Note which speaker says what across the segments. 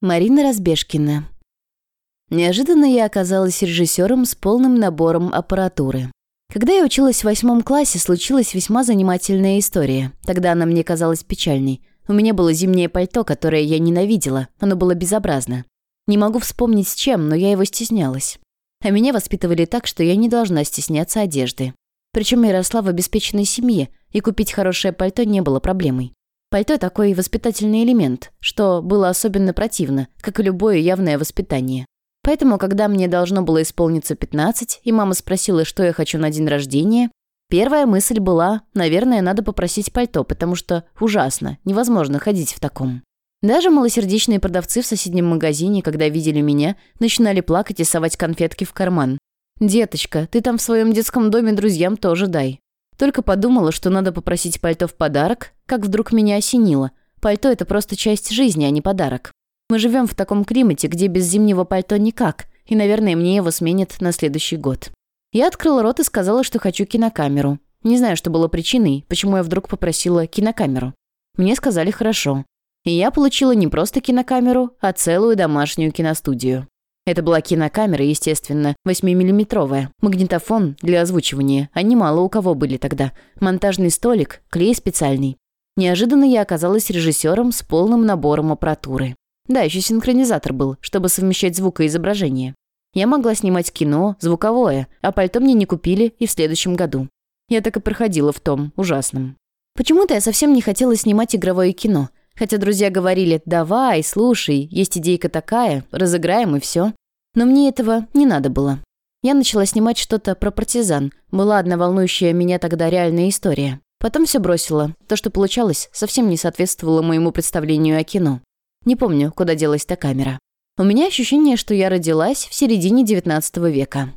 Speaker 1: Марина Разбежкина. Неожиданно я оказалась режиссером с полным набором аппаратуры. Когда я училась в восьмом классе, случилась весьма занимательная история. Тогда она мне казалась печальной. У меня было зимнее пальто, которое я ненавидела. Оно было безобразно. Не могу вспомнить с чем, но я его стеснялась. А меня воспитывали так, что я не должна стесняться одежды. Причем я росла в обеспеченной семье, и купить хорошее пальто не было проблемой. Пальто – такой воспитательный элемент, что было особенно противно, как и любое явное воспитание. Поэтому, когда мне должно было исполниться 15, и мама спросила, что я хочу на день рождения, первая мысль была, наверное, надо попросить пальто, потому что ужасно, невозможно ходить в таком. Даже малосердечные продавцы в соседнем магазине, когда видели меня, начинали плакать и совать конфетки в карман. «Деточка, ты там в своем детском доме друзьям тоже дай». Только подумала, что надо попросить пальто в подарок, как вдруг меня осенило. Пальто – это просто часть жизни, а не подарок. Мы живем в таком климате, где без зимнего пальто никак, и, наверное, мне его сменят на следующий год. Я открыла рот и сказала, что хочу кинокамеру. Не знаю, что было причиной, почему я вдруг попросила кинокамеру. Мне сказали «хорошо». И я получила не просто кинокамеру, а целую домашнюю киностудию. Это была кинокамера, естественно, 8-миллиметровая. Магнитофон для озвучивания, а немало у кого были тогда. Монтажный столик, клей специальный. Неожиданно я оказалась режиссером с полным набором аппаратуры. Да, еще синхронизатор был, чтобы совмещать звук и изображение. Я могла снимать кино, звуковое, а пальто мне не купили и в следующем году. Я так и проходила в том, ужасном. Почему-то я совсем не хотела снимать игровое кино. Хотя друзья говорили «давай, слушай, есть идейка такая, разыграем и все». Но мне этого не надо было. Я начала снимать что-то про партизан. Была одна волнующая меня тогда реальная история. Потом все бросила. То, что получалось, совсем не соответствовало моему представлению о кино. Не помню, куда делась та камера. У меня ощущение, что я родилась в середине XIX века.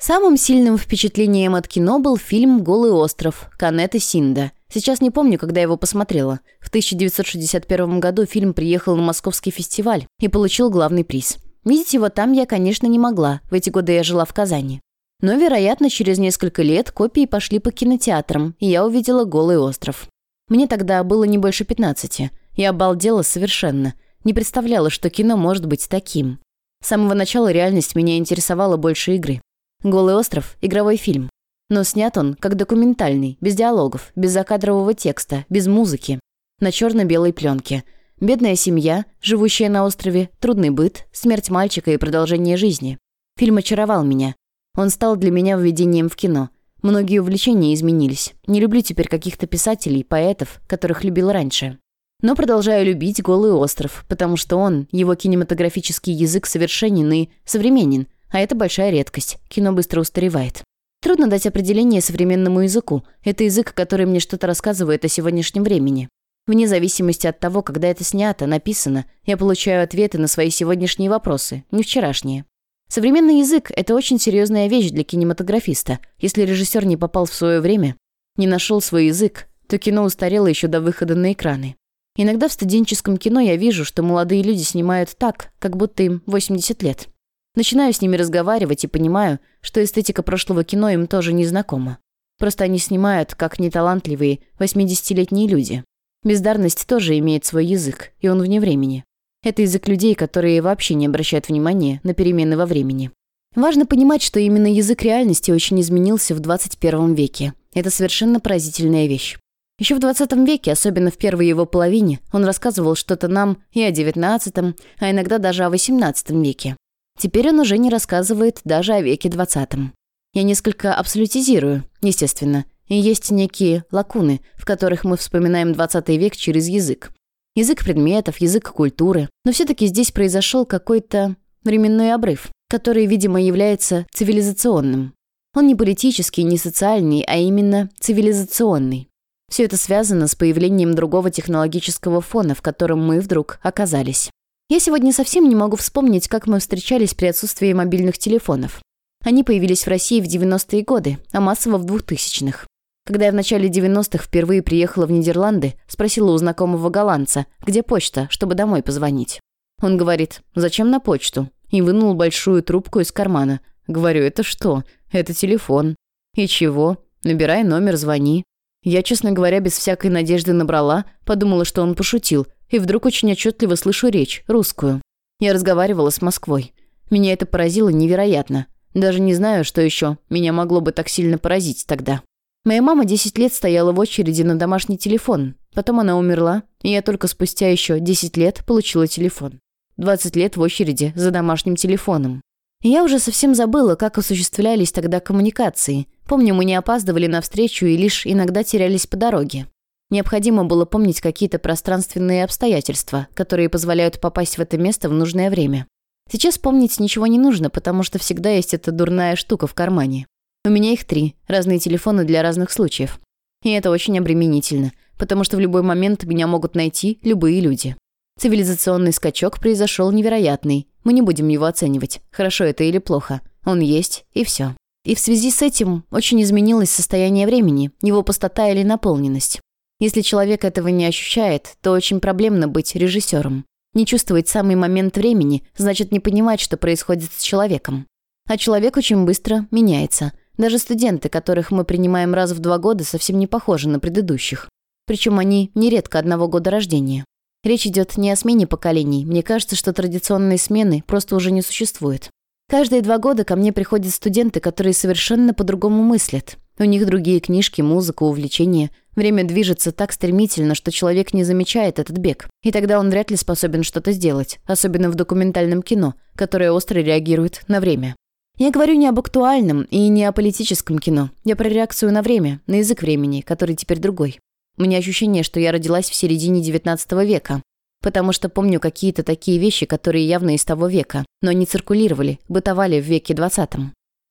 Speaker 1: Самым сильным впечатлением от кино был фильм «Голый остров» Канеты Синда. Сейчас не помню, когда его посмотрела. В 1961 году фильм приехал на Московский фестиваль и получил главный приз. Видеть его там я, конечно, не могла, в эти годы я жила в Казани. Но, вероятно, через несколько лет копии пошли по кинотеатрам, и я увидела «Голый остров». Мне тогда было не больше 15. Я обалдела совершенно. Не представляла, что кино может быть таким. С самого начала реальность меня интересовала больше игры. «Голый остров» — игровой фильм. Но снят он как документальный, без диалогов, без закадрового текста, без музыки. На черно-белой пленке. Бедная семья, живущая на острове, трудный быт, смерть мальчика и продолжение жизни. Фильм очаровал меня. Он стал для меня введением в кино. Многие увлечения изменились. Не люблю теперь каких-то писателей, поэтов, которых любил раньше. Но продолжаю любить «Голый остров», потому что он, его кинематографический язык совершенен и современен, а это большая редкость. Кино быстро устаревает. Трудно дать определение современному языку. Это язык, который мне что-то рассказывает о сегодняшнем времени. Вне зависимости от того, когда это снято, написано, я получаю ответы на свои сегодняшние вопросы, не вчерашние. Современный язык – это очень серьезная вещь для кинематографиста. Если режиссер не попал в свое время, не нашел свой язык, то кино устарело еще до выхода на экраны. Иногда в студенческом кино я вижу, что молодые люди снимают так, как будто им 80 лет. Начинаю с ними разговаривать и понимаю, что эстетика прошлого кино им тоже не знакома. Просто они снимают, как неталантливые 80-летние люди. Бездарность тоже имеет свой язык, и он вне времени. Это язык людей, которые вообще не обращают внимания на перемены во времени. Важно понимать, что именно язык реальности очень изменился в 21 веке. Это совершенно поразительная вещь. Еще в 20 веке, особенно в первой его половине, он рассказывал что-то нам и о 19, а иногда даже о 18 веке. Теперь он уже не рассказывает даже о веке 20. Я несколько абсолютизирую, естественно, и есть некие лакуны, в которых мы вспоминаем 20 век через язык. Язык предметов, язык культуры. Но все-таки здесь произошел какой-то временной обрыв, который, видимо, является цивилизационным. Он не политический, не социальный, а именно цивилизационный. Все это связано с появлением другого технологического фона, в котором мы вдруг оказались. Я сегодня совсем не могу вспомнить, как мы встречались при отсутствии мобильных телефонов. Они появились в России в 90-е годы, а массово в 2000-х. Когда я в начале 90-х впервые приехала в Нидерланды, спросила у знакомого голландца, где почта, чтобы домой позвонить. Он говорит, зачем на почту? И вынул большую трубку из кармана. Говорю, это что? Это телефон. И чего? Набирай номер, звони. Я, честно говоря, без всякой надежды набрала, подумала, что он пошутил, и вдруг очень отчетливо слышу речь, русскую. Я разговаривала с Москвой. Меня это поразило невероятно. Даже не знаю, что еще меня могло бы так сильно поразить тогда. Моя мама 10 лет стояла в очереди на домашний телефон. Потом она умерла, и я только спустя еще 10 лет получила телефон. 20 лет в очереди за домашним телефоном. Я уже совсем забыла, как осуществлялись тогда коммуникации. Помню, мы не опаздывали на встречу и лишь иногда терялись по дороге. Необходимо было помнить какие-то пространственные обстоятельства, которые позволяют попасть в это место в нужное время. Сейчас помнить ничего не нужно, потому что всегда есть эта дурная штука в кармане. У меня их три, разные телефоны для разных случаев. И это очень обременительно, потому что в любой момент меня могут найти любые люди. Цивилизационный скачок произошел невероятный. Мы не будем его оценивать, хорошо это или плохо. Он есть, и все. И в связи с этим очень изменилось состояние времени, его пустота или наполненность. Если человек этого не ощущает, то очень проблемно быть режиссером. Не чувствовать самый момент времени значит не понимать, что происходит с человеком. А человек очень быстро меняется. Даже студенты, которых мы принимаем раз в два года, совсем не похожи на предыдущих. Причем они нередко одного года рождения. Речь идет не о смене поколений. Мне кажется, что традиционные смены просто уже не существует. Каждые два года ко мне приходят студенты, которые совершенно по-другому мыслят. У них другие книжки, музыка, увлечения. Время движется так стремительно, что человек не замечает этот бег. И тогда он вряд ли способен что-то сделать, особенно в документальном кино, которое остро реагирует на время. Я говорю не об актуальном и не о политическом кино. Я про реакцию на время, на язык времени, который теперь другой. У меня ощущение, что я родилась в середине XIX века, потому что помню какие-то такие вещи, которые явно из того века, но не циркулировали, бытовали в веке XX.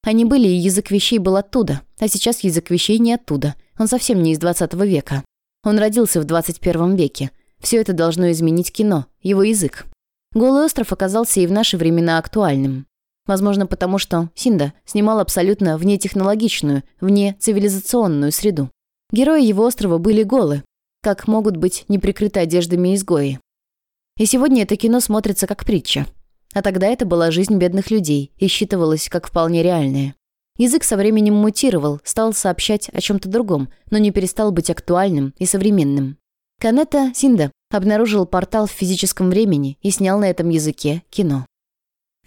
Speaker 1: Они были, и язык вещей был оттуда. А сейчас язык вещей не оттуда. Он совсем не из 20 века. Он родился в 21 веке. Все это должно изменить кино, его язык. «Голый остров» оказался и в наши времена актуальным. Возможно, потому что Синда снимал абсолютно внетехнологичную, вне цивилизационную среду. Герои его острова были голы, как могут быть неприкрыты одеждами изгои. И сегодня это кино смотрится как притча. А тогда это была жизнь бедных людей и считывалась как вполне реальная. Язык со временем мутировал, стал сообщать о чем-то другом, но не перестал быть актуальным и современным. Канета Синда обнаружил портал в физическом времени и снял на этом языке кино.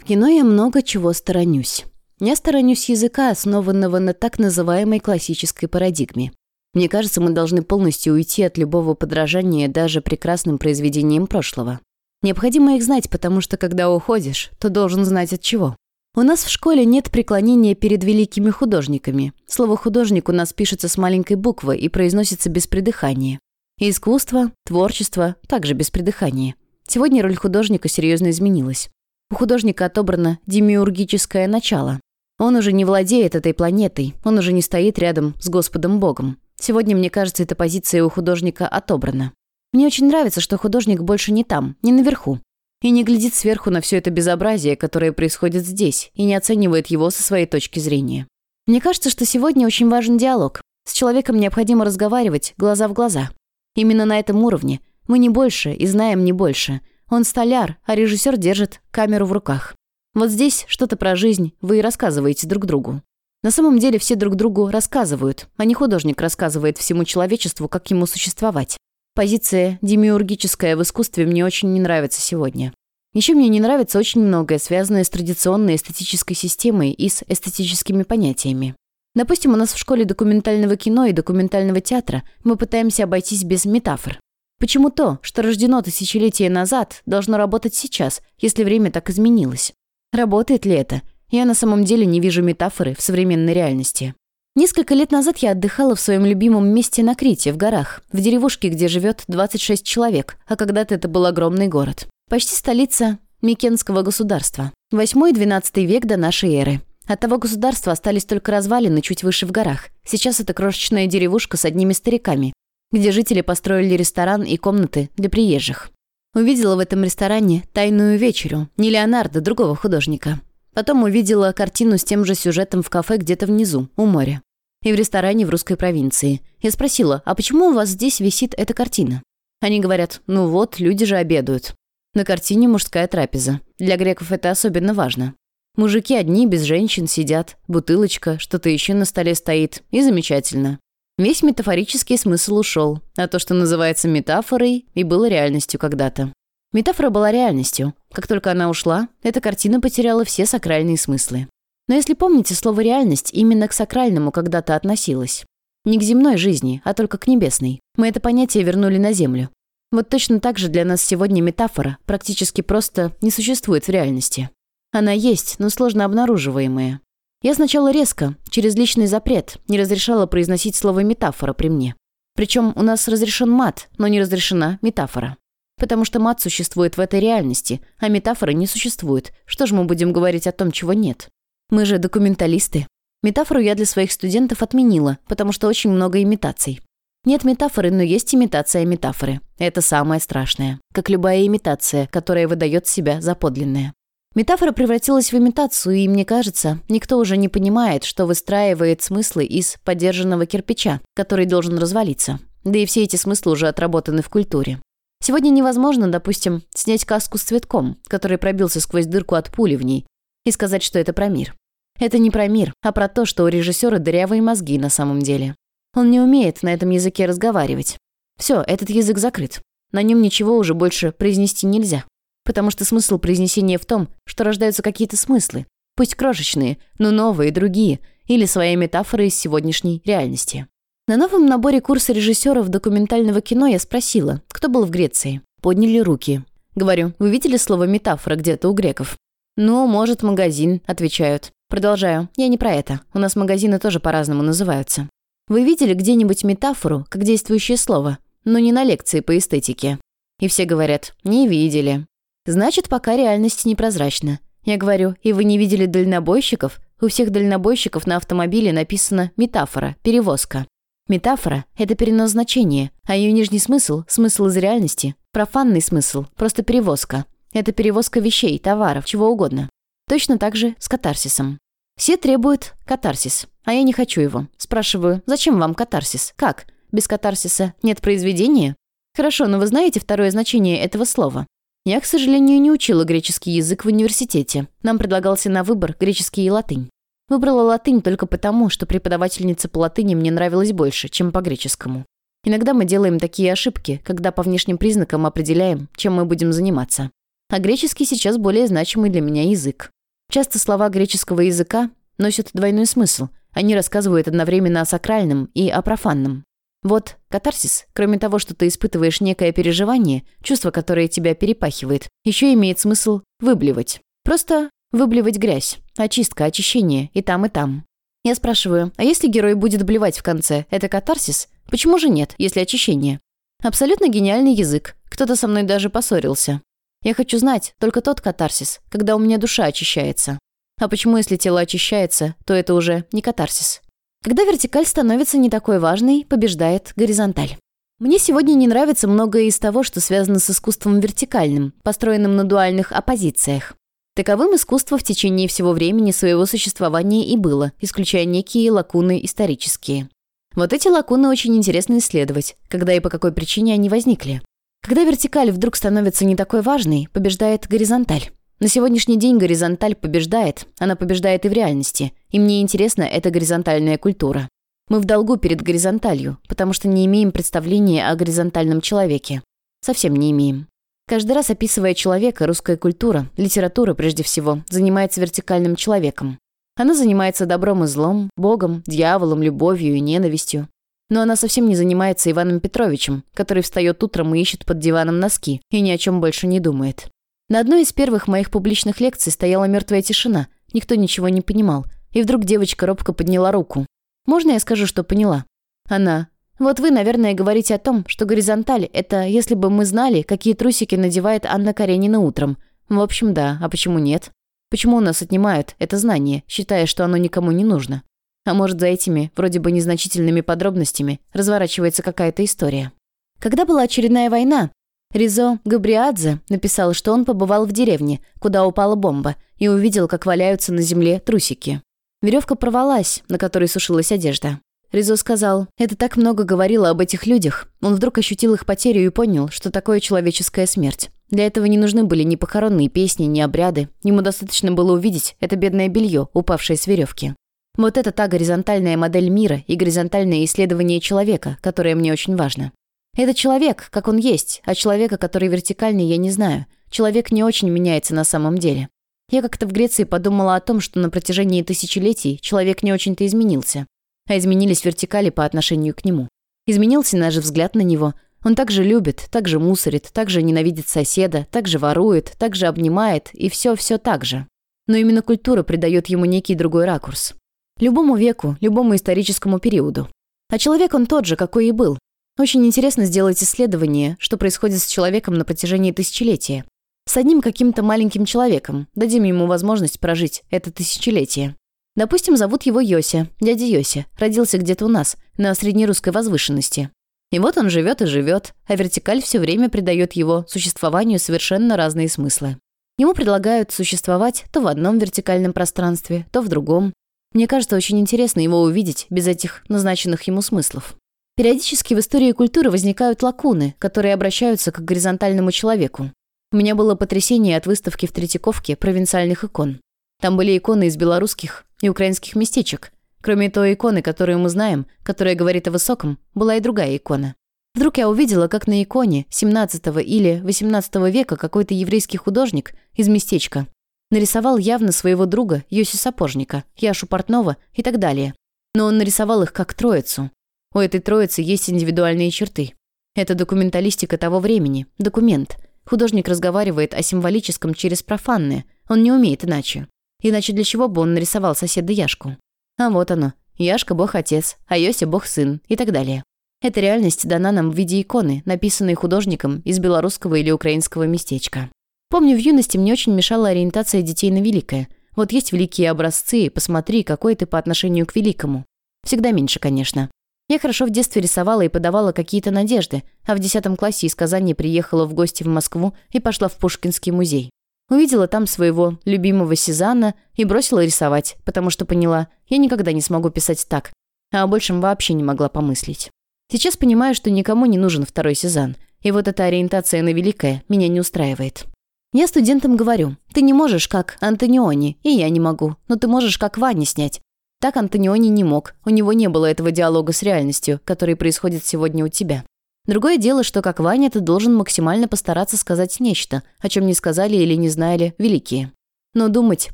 Speaker 1: Кино я много чего сторонюсь. Я сторонюсь языка, основанного на так называемой классической парадигме. Мне кажется, мы должны полностью уйти от любого подражания даже прекрасным произведениям прошлого. Необходимо их знать, потому что когда уходишь, то должен знать от чего. У нас в школе нет преклонения перед великими художниками. Слово «художник» у нас пишется с маленькой буквы и произносится без придыхания. Искусство, творчество также без придыхания. Сегодня роль художника серьезно изменилась. У художника отобрано демиургическое начало. Он уже не владеет этой планетой, он уже не стоит рядом с Господом Богом. Сегодня, мне кажется, эта позиция у художника отобрана. Мне очень нравится, что художник больше не там, не наверху. И не глядит сверху на все это безобразие, которое происходит здесь, и не оценивает его со своей точки зрения. Мне кажется, что сегодня очень важен диалог. С человеком необходимо разговаривать глаза в глаза. Именно на этом уровне. Мы не больше и знаем не больше. Он столяр, а режиссер держит камеру в руках. Вот здесь что-то про жизнь вы и рассказываете друг другу. На самом деле все друг другу рассказывают, а не художник рассказывает всему человечеству, как ему существовать. Позиция демиургическая в искусстве мне очень не нравится сегодня. Еще мне не нравится очень многое, связанное с традиционной эстетической системой и с эстетическими понятиями. Допустим, у нас в школе документального кино и документального театра мы пытаемся обойтись без метафор. Почему то, что рождено тысячелетия назад, должно работать сейчас, если время так изменилось? Работает ли это? Я на самом деле не вижу метафоры в современной реальности. Несколько лет назад я отдыхала в своем любимом месте на Крите, в горах, в деревушке, где живет 26 человек, а когда-то это был огромный город. Почти столица Микенского государства. 8-12 век до нашей эры. От того государства остались только развалины чуть выше в горах. Сейчас это крошечная деревушка с одними стариками, где жители построили ресторан и комнаты для приезжих. Увидела в этом ресторане «Тайную вечерю» не Леонардо, другого художника. Потом увидела картину с тем же сюжетом в кафе где-то внизу, у моря и в ресторане в русской провинции. Я спросила, а почему у вас здесь висит эта картина? Они говорят, ну вот, люди же обедают. На картине мужская трапеза. Для греков это особенно важно. Мужики одни, без женщин, сидят. Бутылочка, что-то еще на столе стоит. И замечательно. Весь метафорический смысл ушел, а то, что называется метафорой, и было реальностью когда-то. Метафора была реальностью. Как только она ушла, эта картина потеряла все сакральные смыслы. Но если помните, слово «реальность» именно к сакральному когда-то относилось. Не к земной жизни, а только к небесной. Мы это понятие вернули на Землю. Вот точно так же для нас сегодня метафора практически просто не существует в реальности. Она есть, но сложно обнаруживаемая. Я сначала резко, через личный запрет, не разрешала произносить слово «метафора» при мне. Причем у нас разрешен мат, но не разрешена метафора. Потому что мат существует в этой реальности, а метафоры не существует. Что же мы будем говорить о том, чего нет? Мы же документалисты. Метафору я для своих студентов отменила, потому что очень много имитаций. Нет метафоры, но есть имитация метафоры. Это самое страшное. Как любая имитация, которая выдает себя за подлинное. Метафора превратилась в имитацию, и, мне кажется, никто уже не понимает, что выстраивает смыслы из подержанного кирпича, который должен развалиться. Да и все эти смыслы уже отработаны в культуре. Сегодня невозможно, допустим, снять каску с цветком, который пробился сквозь дырку от пули в ней, и сказать, что это про мир. Это не про мир, а про то, что у режиссера дырявые мозги на самом деле. Он не умеет на этом языке разговаривать. Все, этот язык закрыт. На нем ничего уже больше произнести нельзя. Потому что смысл произнесения в том, что рождаются какие-то смыслы. Пусть крошечные, но новые, другие. Или свои метафоры из сегодняшней реальности. На новом наборе курса режиссеров документального кино я спросила, кто был в Греции. Подняли руки. Говорю, вы видели слово «метафора» где-то у греков? «Ну, может, магазин», — отвечают. Продолжаю. Я не про это. У нас магазины тоже по-разному называются. Вы видели где-нибудь метафору, как действующее слово? Но не на лекции по эстетике. И все говорят, не видели. Значит, пока реальность непрозрачна. Я говорю, и вы не видели дальнобойщиков? У всех дальнобойщиков на автомобиле написано «метафора», «перевозка». Метафора – это перенос значения, а ее нижний смысл – смысл из реальности, профанный смысл – просто перевозка. Это перевозка вещей, товаров, чего угодно. Точно так же с катарсисом. Все требуют катарсис, а я не хочу его. Спрашиваю, зачем вам катарсис? Как? Без катарсиса нет произведения? Хорошо, но вы знаете второе значение этого слова? Я, к сожалению, не учила греческий язык в университете. Нам предлагался на выбор греческий и латынь. Выбрала латынь только потому, что преподавательница по латыни мне нравилась больше, чем по греческому. Иногда мы делаем такие ошибки, когда по внешним признакам определяем, чем мы будем заниматься. А греческий сейчас более значимый для меня язык. Часто слова греческого языка носят двойной смысл. Они рассказывают одновременно о сакральном и о профанном. Вот катарсис, кроме того, что ты испытываешь некое переживание, чувство, которое тебя перепахивает, еще имеет смысл выблевать. Просто выблевать грязь, очистка, очищение и там, и там. Я спрашиваю, а если герой будет блевать в конце, это катарсис? Почему же нет, если очищение? Абсолютно гениальный язык. Кто-то со мной даже поссорился. Я хочу знать только тот катарсис, когда у меня душа очищается. А почему, если тело очищается, то это уже не катарсис? Когда вертикаль становится не такой важной, побеждает горизонталь. Мне сегодня не нравится многое из того, что связано с искусством вертикальным, построенным на дуальных оппозициях. Таковым искусство в течение всего времени своего существования и было, исключая некие лакуны исторические. Вот эти лакуны очень интересно исследовать, когда и по какой причине они возникли. Когда вертикаль вдруг становится не такой важной, побеждает горизонталь. На сегодняшний день горизонталь побеждает, она побеждает и в реальности, и мне интересна эта горизонтальная культура. Мы в долгу перед горизонталью, потому что не имеем представления о горизонтальном человеке. Совсем не имеем. Каждый раз описывая человека, русская культура, литература прежде всего, занимается вертикальным человеком. Она занимается добром и злом, богом, дьяволом, любовью и ненавистью. Но она совсем не занимается Иваном Петровичем, который встает утром и ищет под диваном носки и ни о чем больше не думает. На одной из первых моих публичных лекций стояла мертвая тишина. Никто ничего не понимал. И вдруг девочка робко подняла руку. «Можно я скажу, что поняла?» Она. «Вот вы, наверное, говорите о том, что горизонталь – это если бы мы знали, какие трусики надевает Анна Каренина утром. В общем, да, а почему нет? Почему у нас отнимают это знание, считая, что оно никому не нужно? А может, за этими, вроде бы незначительными подробностями, разворачивается какая-то история. Когда была очередная война, Ризо Габриадзе написал, что он побывал в деревне, куда упала бомба, и увидел, как валяются на земле трусики. Веревка порвалась, на которой сушилась одежда. Ризо сказал, это так много говорило об этих людях. Он вдруг ощутил их потерю и понял, что такое человеческая смерть. Для этого не нужны были ни похоронные песни, ни обряды. Ему достаточно было увидеть это бедное белье, упавшее с веревки. Вот это та горизонтальная модель мира и горизонтальное исследование человека, которое мне очень важно. Это человек, как он есть, а человека, который вертикальный, я не знаю. Человек не очень меняется на самом деле. Я как-то в Греции подумала о том, что на протяжении тысячелетий человек не очень-то изменился, а изменились вертикали по отношению к нему. Изменился наш взгляд на него. Он также любит, также мусорит, также ненавидит соседа, также ворует, также обнимает, и все-все так же. Но именно культура придает ему некий другой ракурс. Любому веку, любому историческому периоду. А человек он тот же, какой и был. Очень интересно сделать исследование, что происходит с человеком на протяжении тысячелетия. С одним каким-то маленьким человеком. Дадим ему возможность прожить это тысячелетие. Допустим, зовут его Йося, дядя Йося. Родился где-то у нас, на среднерусской возвышенности. И вот он живет и живет, а вертикаль все время придает его существованию совершенно разные смыслы. Ему предлагают существовать то в одном вертикальном пространстве, то в другом. Мне кажется, очень интересно его увидеть без этих назначенных ему смыслов. Периодически в истории культуры возникают лакуны, которые обращаются к горизонтальному человеку. У меня было потрясение от выставки в Третьяковке провинциальных икон. Там были иконы из белорусских и украинских местечек. Кроме той иконы, которую мы знаем, которая говорит о высоком, была и другая икона. Вдруг я увидела, как на иконе 17 или 18 века какой-то еврейский художник из местечка нарисовал явно своего друга Йоси Сапожника, Яшу Портнова и так далее. Но он нарисовал их как троицу. У этой троицы есть индивидуальные черты. Это документалистика того времени, документ – Художник разговаривает о символическом через профанное. Он не умеет иначе. Иначе для чего бы он нарисовал соседа Яшку? А вот оно. Яшка – бог-отец, а Йося – бог-сын и так далее. Эта реальность дана нам в виде иконы, написанной художником из белорусского или украинского местечка. Помню, в юности мне очень мешала ориентация детей на великое. Вот есть великие образцы, посмотри, какой ты по отношению к великому. Всегда меньше, конечно. Я хорошо в детстве рисовала и подавала какие-то надежды, а в 10 классе из Казани приехала в гости в Москву и пошла в Пушкинский музей. Увидела там своего любимого Сезанна и бросила рисовать, потому что поняла, я никогда не смогу писать так, а о большем вообще не могла помыслить. Сейчас понимаю, что никому не нужен второй Сезанн, и вот эта ориентация на великое меня не устраивает. Я студентам говорю, ты не можешь как Антониони, и я не могу, но ты можешь как Ваня снять, так Антониони не мог, у него не было этого диалога с реальностью, который происходит сегодня у тебя. Другое дело, что как Ваня ты должен максимально постараться сказать нечто, о чем не сказали или не знали великие. Но думать,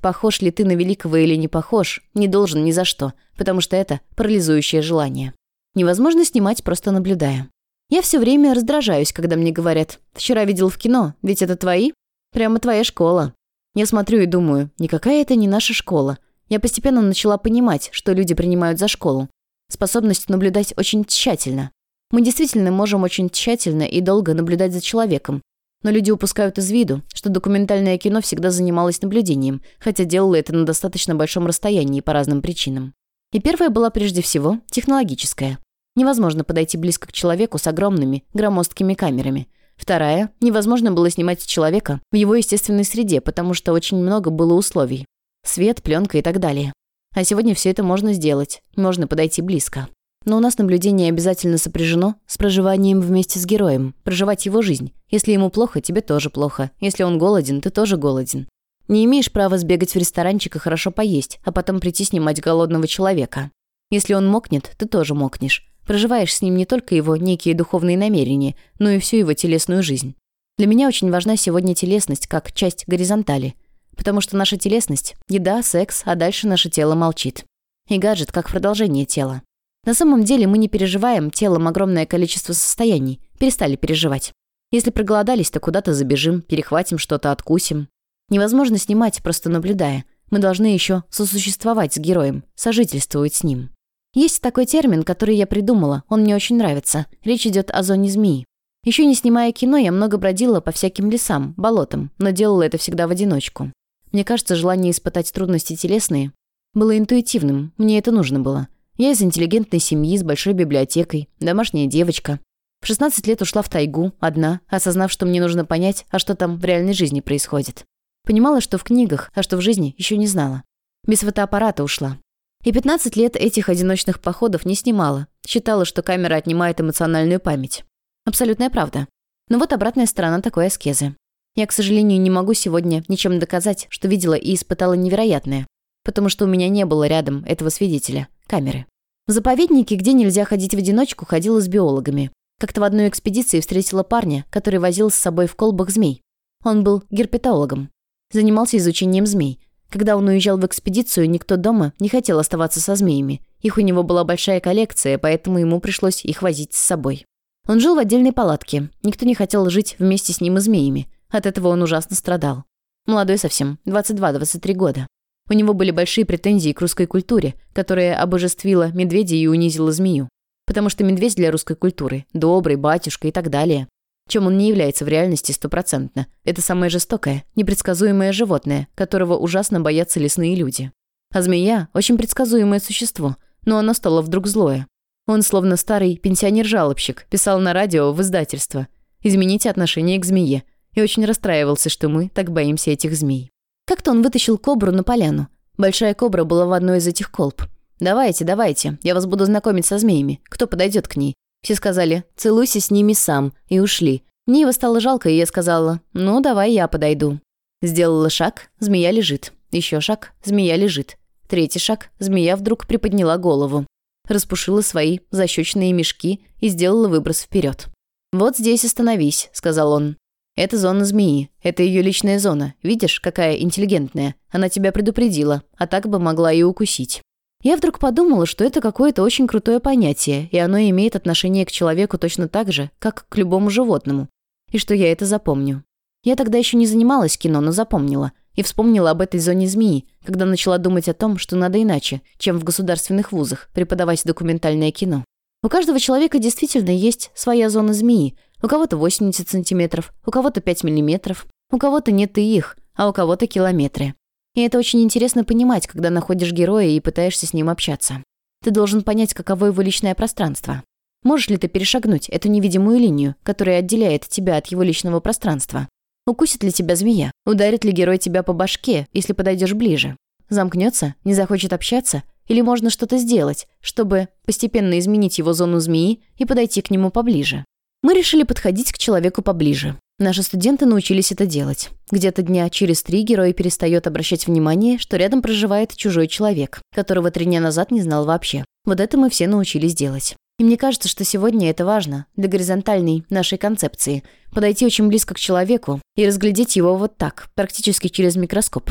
Speaker 1: похож ли ты на великого или не похож, не должен ни за что, потому что это парализующее желание. Невозможно снимать, просто наблюдая. Я все время раздражаюсь, когда мне говорят «Вчера видел в кино, ведь это твои?» Прямо твоя школа. Я смотрю и думаю, никакая это не наша школа. Я постепенно начала понимать, что люди принимают за школу. Способность наблюдать очень тщательно. Мы действительно можем очень тщательно и долго наблюдать за человеком. Но люди упускают из виду, что документальное кино всегда занималось наблюдением, хотя делало это на достаточно большом расстоянии по разным причинам. И первая была прежде всего технологическая. Невозможно подойти близко к человеку с огромными, громоздкими камерами. Вторая – невозможно было снимать человека в его естественной среде, потому что очень много было условий. Свет, пленка и так далее. А сегодня все это можно сделать, можно подойти близко. Но у нас наблюдение обязательно сопряжено с проживанием вместе с героем, проживать его жизнь. Если ему плохо, тебе тоже плохо. Если он голоден, ты тоже голоден. Не имеешь права сбегать в ресторанчик и хорошо поесть, а потом прийти снимать голодного человека. Если он мокнет, ты тоже мокнешь. Проживаешь с ним не только его некие духовные намерения, но и всю его телесную жизнь. Для меня очень важна сегодня телесность как часть горизонтали, Потому что наша телесность – еда, секс, а дальше наше тело молчит. И гаджет как продолжение тела. На самом деле мы не переживаем телом огромное количество состояний, перестали переживать. Если проголодались, то куда-то забежим, перехватим что-то, откусим. Невозможно снимать, просто наблюдая. Мы должны еще сосуществовать с героем, сожительствовать с ним. Есть такой термин, который я придумала, он мне очень нравится. Речь идет о зоне змеи. Еще не снимая кино, я много бродила по всяким лесам, болотам, но делала это всегда в одиночку. Мне кажется, желание испытать трудности телесные было интуитивным, мне это нужно было. Я из интеллигентной семьи, с большой библиотекой, домашняя девочка. В 16 лет ушла в тайгу, одна, осознав, что мне нужно понять, а что там в реальной жизни происходит. Понимала, что в книгах, а что в жизни, еще не знала. Без фотоаппарата ушла. И 15 лет этих одиночных походов не снимала. Считала, что камера отнимает эмоциональную память. Абсолютная правда. Но вот обратная сторона такой аскезы. Я, к сожалению, не могу сегодня ничем доказать, что видела и испытала невероятное, потому что у меня не было рядом этого свидетеля, камеры. В заповеднике, где нельзя ходить в одиночку, ходила с биологами. Как-то в одной экспедиции встретила парня, который возил с собой в колбах змей. Он был герпетологом. Занимался изучением змей. Когда он уезжал в экспедицию, никто дома не хотел оставаться со змеями. Их у него была большая коллекция, поэтому ему пришлось их возить с собой. Он жил в отдельной палатке. Никто не хотел жить вместе с ним и змеями. От этого он ужасно страдал. Молодой совсем, 22-23 года. У него были большие претензии к русской культуре, которая обожествила медведя и унизила змею. Потому что медведь для русской культуры – добрый, батюшка и так далее. Чем он не является в реальности стопроцентно. Это самое жестокое, непредсказуемое животное, которого ужасно боятся лесные люди. А змея – очень предсказуемое существо, но оно стало вдруг злое. Он, словно старый пенсионер-жалобщик, писал на радио в издательство «Измените отношение к змее» и очень расстраивался, что мы так боимся этих змей. Как-то он вытащил кобру на поляну. Большая кобра была в одной из этих колб. «Давайте, давайте, я вас буду знакомить со змеями. Кто подойдет к ней?» Все сказали «целуйся с ними сам» и ушли. Мне его стало жалко, и я сказала «ну, давай я подойду». Сделала шаг, змея лежит. Еще шаг, змея лежит. Третий шаг, змея вдруг приподняла голову распушила свои защечные мешки и сделала выброс вперед. «Вот здесь остановись», — сказал он. «Это зона змеи. Это ее личная зона. Видишь, какая интеллигентная. Она тебя предупредила, а так бы могла и укусить». Я вдруг подумала, что это какое-то очень крутое понятие, и оно имеет отношение к человеку точно так же, как к любому животному. И что я это запомню. Я тогда еще не занималась кино, но запомнила. И вспомнила об этой зоне змеи, когда начала думать о том, что надо иначе, чем в государственных вузах, преподавать документальное кино. У каждого человека действительно есть своя зона змеи. У кого-то 80 сантиметров, у кого-то 5 миллиметров, у кого-то нет и их, а у кого-то километры. И это очень интересно понимать, когда находишь героя и пытаешься с ним общаться. Ты должен понять, каково его личное пространство. Можешь ли ты перешагнуть эту невидимую линию, которая отделяет тебя от его личного пространства? Укусит ли тебя змея? Ударит ли герой тебя по башке, если подойдешь ближе? Замкнется? Не захочет общаться? Или можно что-то сделать, чтобы постепенно изменить его зону змеи и подойти к нему поближе? Мы решили подходить к человеку поближе. Наши студенты научились это делать. Где-то дня через три герой перестает обращать внимание, что рядом проживает чужой человек, которого три дня назад не знал вообще. Вот это мы все научились делать. И мне кажется, что сегодня это важно для горизонтальной нашей концепции. Подойти очень близко к человеку и разглядеть его вот так, практически через микроскоп.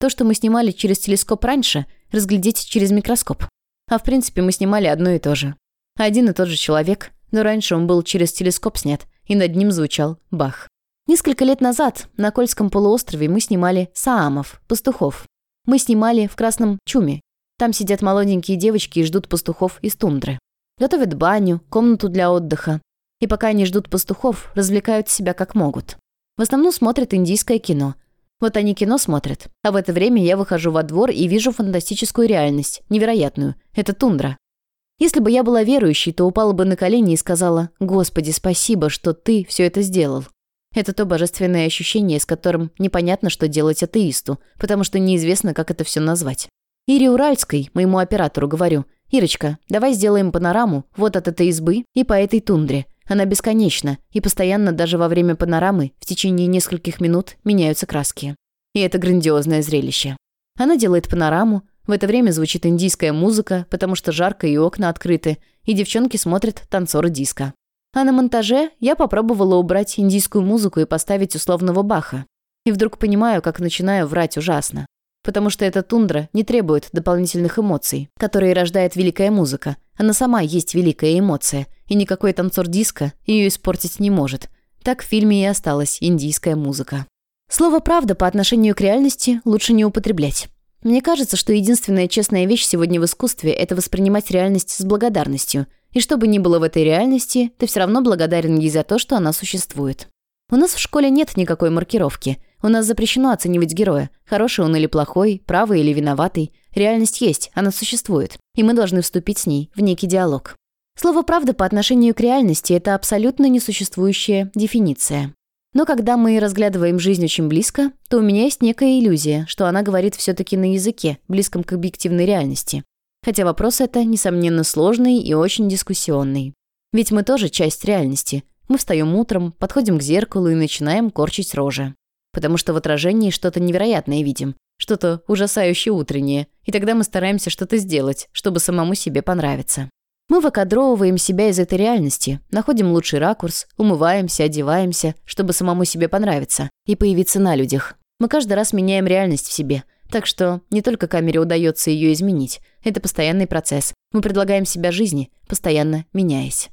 Speaker 1: То, что мы снимали через телескоп раньше, разглядеть через микроскоп. А в принципе мы снимали одно и то же. Один и тот же человек, но раньше он был через телескоп снят, и над ним звучал бах. Несколько лет назад на Кольском полуострове мы снимали саамов, пастухов. Мы снимали в Красном Чуме. Там сидят молоденькие девочки и ждут пастухов из тундры. Готовят баню, комнату для отдыха. И пока они ждут пастухов, развлекают себя как могут. В основном смотрят индийское кино. Вот они кино смотрят. А в это время я выхожу во двор и вижу фантастическую реальность, невероятную. Это тундра. Если бы я была верующей, то упала бы на колени и сказала «Господи, спасибо, что ты все это сделал». Это то божественное ощущение, с которым непонятно, что делать атеисту, потому что неизвестно, как это все назвать. Ире Уральской, моему оператору, говорю – «Ирочка, давай сделаем панораму вот от этой избы и по этой тундре. Она бесконечна, и постоянно даже во время панорамы в течение нескольких минут меняются краски. И это грандиозное зрелище. Она делает панораму, в это время звучит индийская музыка, потому что жарко и окна открыты, и девчонки смотрят танцоры диска. А на монтаже я попробовала убрать индийскую музыку и поставить условного Баха. И вдруг понимаю, как начинаю врать ужасно. Потому что эта тундра не требует дополнительных эмоций, которые рождает великая музыка. Она сама есть великая эмоция, и никакой танцор диска ее испортить не может. Так в фильме и осталась индийская музыка. Слово «правда» по отношению к реальности лучше не употреблять. Мне кажется, что единственная честная вещь сегодня в искусстве – это воспринимать реальность с благодарностью. И что бы ни было в этой реальности, ты все равно благодарен ей за то, что она существует. У нас в школе нет никакой маркировки – у нас запрещено оценивать героя, хороший он или плохой, правый или виноватый. Реальность есть, она существует, и мы должны вступить с ней в некий диалог. Слово «правда» по отношению к реальности – это абсолютно несуществующая дефиниция. Но когда мы разглядываем жизнь очень близко, то у меня есть некая иллюзия, что она говорит все таки на языке, близком к объективной реальности. Хотя вопрос это, несомненно, сложный и очень дискуссионный. Ведь мы тоже часть реальности. Мы встаем утром, подходим к зеркалу и начинаем корчить рожи потому что в отражении что-то невероятное видим, что-то ужасающе утреннее, и тогда мы стараемся что-то сделать, чтобы самому себе понравиться. Мы выкадровываем себя из этой реальности, находим лучший ракурс, умываемся, одеваемся, чтобы самому себе понравиться и появиться на людях. Мы каждый раз меняем реальность в себе. Так что не только камере удается ее изменить. Это постоянный процесс. Мы предлагаем себя жизни, постоянно меняясь.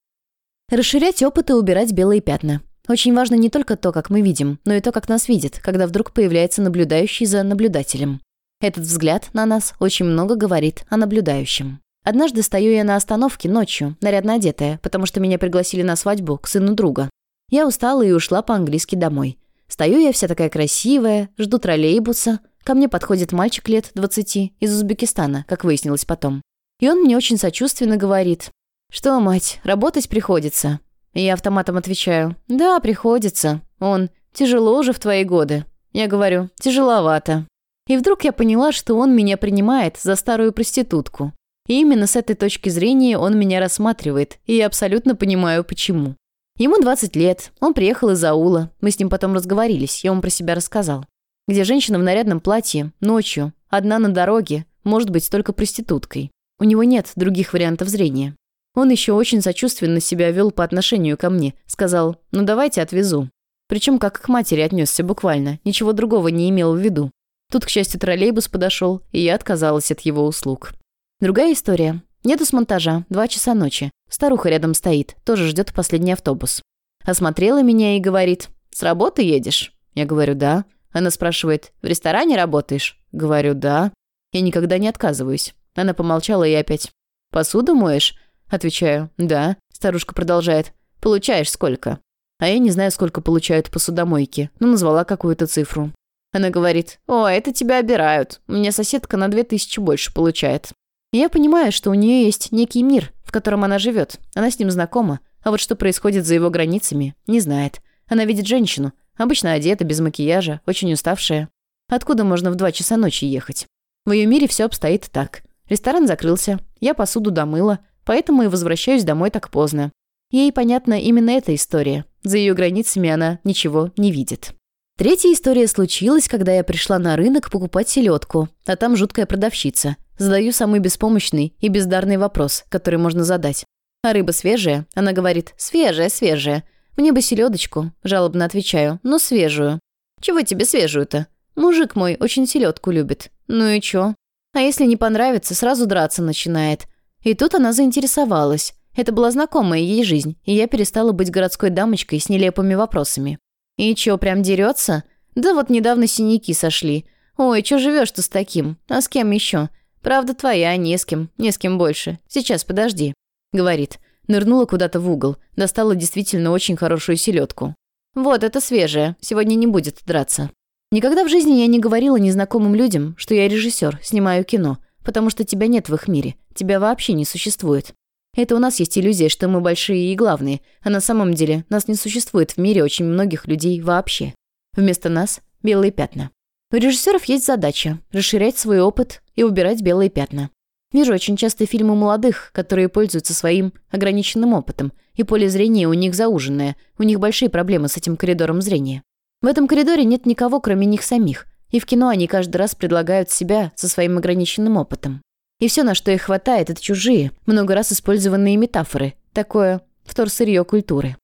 Speaker 1: Расширять опыт и убирать белые пятна. Очень важно не только то, как мы видим, но и то, как нас видят, когда вдруг появляется наблюдающий за наблюдателем. Этот взгляд на нас очень много говорит о наблюдающем. Однажды стою я на остановке ночью, нарядно одетая, потому что меня пригласили на свадьбу к сыну друга. Я устала и ушла по-английски домой. Стою я вся такая красивая, жду троллейбуса. Ко мне подходит мальчик лет 20 из Узбекистана, как выяснилось потом. И он мне очень сочувственно говорит. «Что, мать, работать приходится?» И я автоматом отвечаю. «Да, приходится». Он. «Тяжело уже в твои годы». Я говорю. «Тяжеловато». И вдруг я поняла, что он меня принимает за старую проститутку. И именно с этой точки зрения он меня рассматривает, и я абсолютно понимаю, почему. Ему 20 лет, он приехал из аула, мы с ним потом разговорились, я ему про себя рассказал. Где женщина в нарядном платье, ночью, одна на дороге, может быть только проституткой. У него нет других вариантов зрения. Он еще очень сочувственно себя вел по отношению ко мне, сказал «ну давайте отвезу». Причем как к матери отнесся буквально, ничего другого не имел в виду. Тут, к счастью, троллейбус подошел, и я отказалась от его услуг. Другая история. Еду с монтажа, два часа ночи. Старуха рядом стоит, тоже ждет последний автобус. Осмотрела меня и говорит, «С работы едешь?» Я говорю, «Да». Она спрашивает, «В ресторане работаешь?» Говорю, «Да». Я никогда не отказываюсь. Она помолчала и опять, «Посуду моешь?» Отвечаю, «Да». Старушка продолжает, «Получаешь сколько?» А я не знаю, сколько получают посудомойки, но назвала какую-то цифру. Она говорит, «О, это тебя обирают. У меня соседка на две тысячи больше получает». Я понимаю, что у нее есть некий мир, в котором она живет. Она с ним знакома, а вот что происходит за его границами, не знает. Она видит женщину, обычно одета, без макияжа, очень уставшая. Откуда можно в два часа ночи ехать? В ее мире все обстоит так. Ресторан закрылся, я посуду домыла, поэтому и возвращаюсь домой так поздно. Ей понятна именно эта история. За ее границами она ничего не видит. Третья история случилась, когда я пришла на рынок покупать селедку, а там жуткая продавщица – Задаю самый беспомощный и бездарный вопрос, который можно задать. «А рыба свежая?» Она говорит «Свежая, свежая». «Мне бы селедочку», жалобно отвечаю, «но свежую». «Чего тебе свежую-то?» «Мужик мой очень селедку любит». «Ну и чё?» А если не понравится, сразу драться начинает. И тут она заинтересовалась. Это была знакомая ей жизнь, и я перестала быть городской дамочкой с нелепыми вопросами. «И чё, прям дерется? Да вот недавно синяки сошли. Ой, чё живешь-то с таким? А с кем еще? Правда твоя, не с кем, не с кем больше. Сейчас, подожди», — говорит. Нырнула куда-то в угол, достала действительно очень хорошую селедку. «Вот, это свежее, сегодня не будет драться». Никогда в жизни я не говорила незнакомым людям, что я режиссер, снимаю кино, потому что тебя нет в их мире, тебя вообще не существует. Это у нас есть иллюзия, что мы большие и главные, а на самом деле нас не существует в мире очень многих людей вообще. Вместо нас – белые пятна. У режиссеров есть задача – расширять свой опыт и убирать белые пятна. Вижу очень часто фильмы молодых, которые пользуются своим ограниченным опытом, и поле зрения у них зауженное, у них большие проблемы с этим коридором зрения. В этом коридоре нет никого, кроме них самих, и в кино они каждый раз предлагают себя со своим ограниченным опытом. И все, на что их хватает, это чужие, много раз использованные метафоры, такое вторсырье культуры.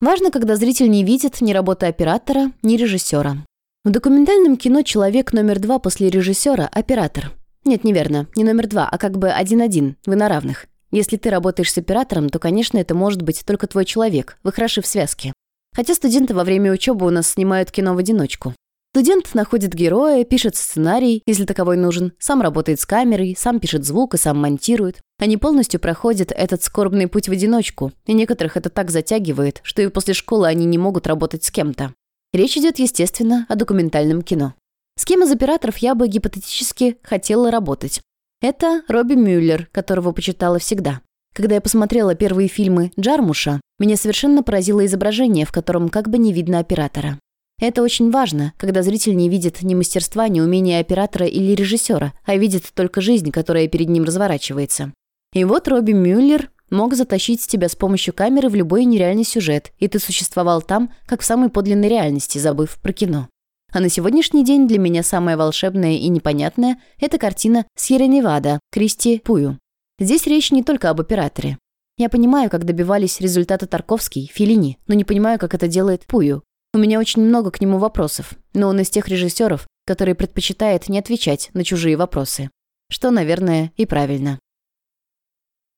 Speaker 1: Важно, когда зритель не видит ни работы оператора, ни режиссера. В документальном кино человек номер два после режиссера – оператор. Нет, неверно, не номер два, а как бы один-один, вы на равных. Если ты работаешь с оператором, то, конечно, это может быть только твой человек, вы хороши в связке. Хотя студенты во время учебы у нас снимают кино в одиночку. Студент находит героя, пишет сценарий, если таковой нужен, сам работает с камерой, сам пишет звук и сам монтирует. Они полностью проходят этот скорбный путь в одиночку, и некоторых это так затягивает, что и после школы они не могут работать с кем-то. Речь идет, естественно, о документальном кино. С кем из операторов я бы гипотетически хотела работать? Это Робби Мюллер, которого почитала всегда. Когда я посмотрела первые фильмы Джармуша, меня совершенно поразило изображение, в котором как бы не видно оператора. Это очень важно, когда зритель не видит ни мастерства, ни умения оператора или режиссера, а видит только жизнь, которая перед ним разворачивается. И вот Робби Мюллер мог затащить тебя с помощью камеры в любой нереальный сюжет, и ты существовал там, как в самой подлинной реальности, забыв про кино. А на сегодняшний день для меня самое волшебное и непонятное – это картина «Сьерра Невада» Кристи Пую. Здесь речь не только об операторе. Я понимаю, как добивались результата Тарковский, Филини, но не понимаю, как это делает Пую. У меня очень много к нему вопросов, но он из тех режиссеров, которые предпочитает не отвечать на чужие вопросы. Что, наверное, и правильно.